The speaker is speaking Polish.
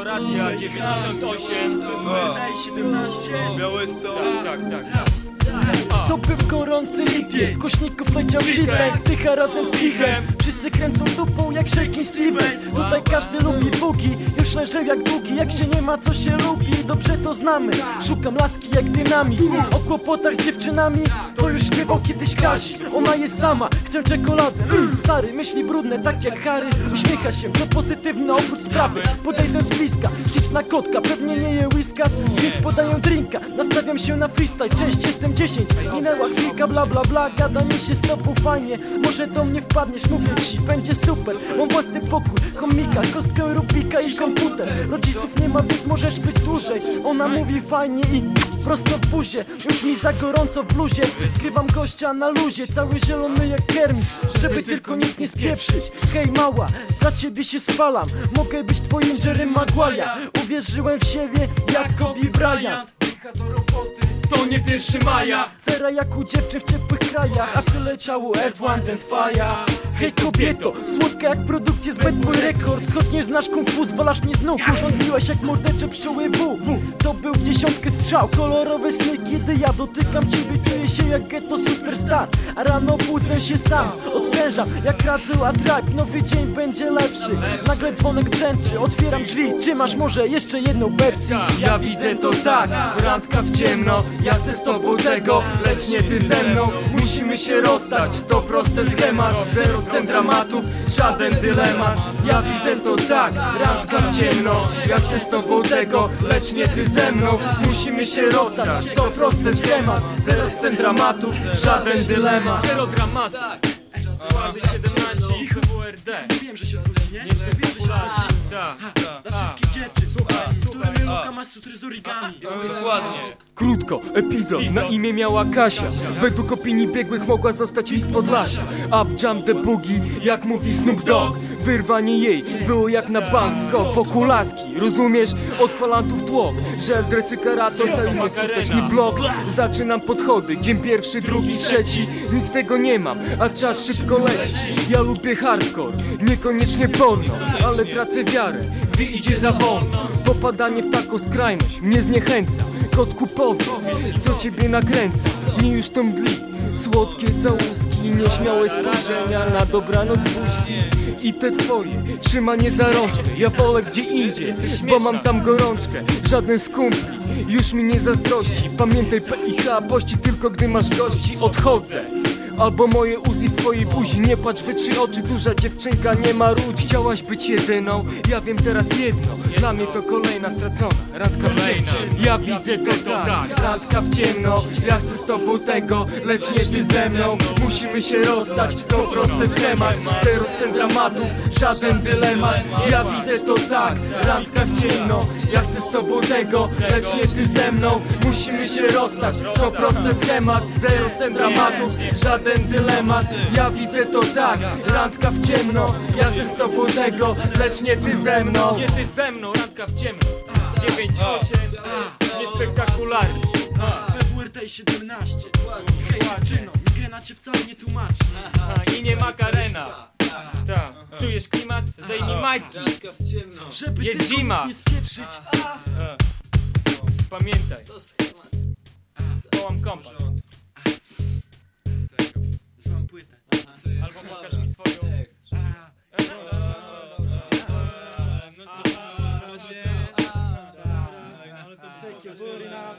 Korporacja 98. Daj 17 Białystok. Tak, tak, tak. A, To był gorący lipiec, kośników leciał citek Tycha razem z pichem. Wszyscy kręcą dupą jak Shaking Stevens. Tutaj każdy lubi bugi Już leżę jak długi, jak się nie ma co się lubi Dobrze to znamy, szukam laski jak dynamit. O kłopotach z dziewczynami To już śpiewał kiedyś Kazi Ona jest sama, chcę czekoladę Stary, myśli brudne, tak jak Harry. Uśmiecha się, to pozytywny obrót sprawy. Podejdę z bliska, chcieć na kotka Pewnie nie je whiskas, więc podaję drinka Nastawiam się na freestyle, cześć, jestem 10 Minęła chwilka, bla bla bla. Gadanie się z tobą fajnie. Może do mnie wpadniesz, mówię ci, będzie super Mam własny pokój, chomika, kostkę Rubika i komputer. Rodziców nie ma, więc możesz być dłużej. Ona mówi fajnie i prosto w buzie. Już mi za gorąco w bluzie. Skrywam gościa na luzie, cały zielony jak kermit Żeby tylko nic nie spieprzyć. Hej mała, dla ciebie się spalam. Mogę być twoim Jerry Maguire Uwierzyłem w siebie jak Kobe Bryant. Do roboty to nie pierwszy maja. Cera jak u dziewczyn w ciepłych krajach. A w tyle ciało Earth, Wind and Fire Hej kobieto, słodka jak produkcja z Bad Boy Records Choć znasz kung fu, zwalasz mnie znów. Urządziłaś jak mordecze pszczoły W. To był dziesiątkę strzał, kolorowe sny Kiedy ja dotykam ciebie, czuję się jak ghetto superstar. A rano budzę się sam, odprężam jak Radzyła Tribe Nowy dzień będzie lepszy, nagle dzwonek brzęczy Otwieram drzwi, czy masz może jeszcze jedną Pepsi? Ja widzę to tak, randka w ciemno. Ja chcę z tobą tego, lecz nie ty ze mną. Musimy się rozstać, to prosty schemat. Zero scen dramatów, żaden dylemat. Ja widzę to tak, randka w ciemno. Ja chcę z tobą tego, lecz nie ty ze mną. Musimy się rozstać, to prosty schemat. Zero scen dramatów, żaden dylemat. Zero dramatów Łaty 17 i WRD Wiem, że się odwróci, nie? Nie Wiem, że się spekulacji, odwróci tak Dla wszystkich dziewczyn, słuchaj Z którymi Luka ma sutry z origami. Dokładnie. Krótko, epizod, na imię miała Kasia. Według opinii biegłych mogła zostać Miss Podlasia Up jump the boogie, jak mówi Snoop Dogg Wyrwanie jej. Było jak na bank skok Wokół laski, rozumiesz? Od palantów tło Żel, dresy, karator, cały skuteczny blok. Zaczynam podchody, dzień pierwszy, drugi, trzeci Nic tego nie mam, a czas szybko leci. Ja lubię hardcore, niekoniecznie porno Ale tracę wiarę, gdy idzie za wolno. Popadanie w taką skrajność mnie zniechęca Kotku powiedz, co ciebie nakręca. Nie już to mdli, słodkie całuski Nieśmiałe spojrzenia na dobranoc buźki I te twoje, trzymanie za rączkę Ja wolę gdzie indziej, bo mam tam gorączkę. Żaden z kumpli, już mi nie zazdrości. Pamiętaj PIH, pości tylko gdy masz gości Odchodzę Albo moje uzi w twojej buzi. Nie patrz, wytrzyj oczy, duża dziewczynka nie ma ludzi Chciałaś być jedyną, ja wiem teraz jedno. Dla mnie to kolejna stracona. Randka w ciemno. Ja widzę to tak, randka w ciemno. Ja chcę z tobą tego, lecz nie ty ze mną. Musimy się rozstać, to prosty schemat. Zero scen dramatów, żaden dylemat. Ja widzę to tak, randka w ciemno. Ja chcę z tobą tego, lecz nie ty ze mną. Musimy się rozstać, to prosty schemat. Zero scen dramatów, żaden dylemat. Ja widzę to tak, randka w ciemno. Ja chcę z tobą tego, lecz nie ty ze mną. Nie ty ze mną, randka w ciemno. 9-8, niespektakularnie. PWRT 17 Hej dziewczyno, migrena cię wcale nie tłumaczy. I nie makarena Tak, czujesz klimat? Zdejmij majtki. Żeby Jest tylko zima. nic nie spieprzyć. Pamiętaj. Połam kompa Złam pokaż mi swoją Shake your booty now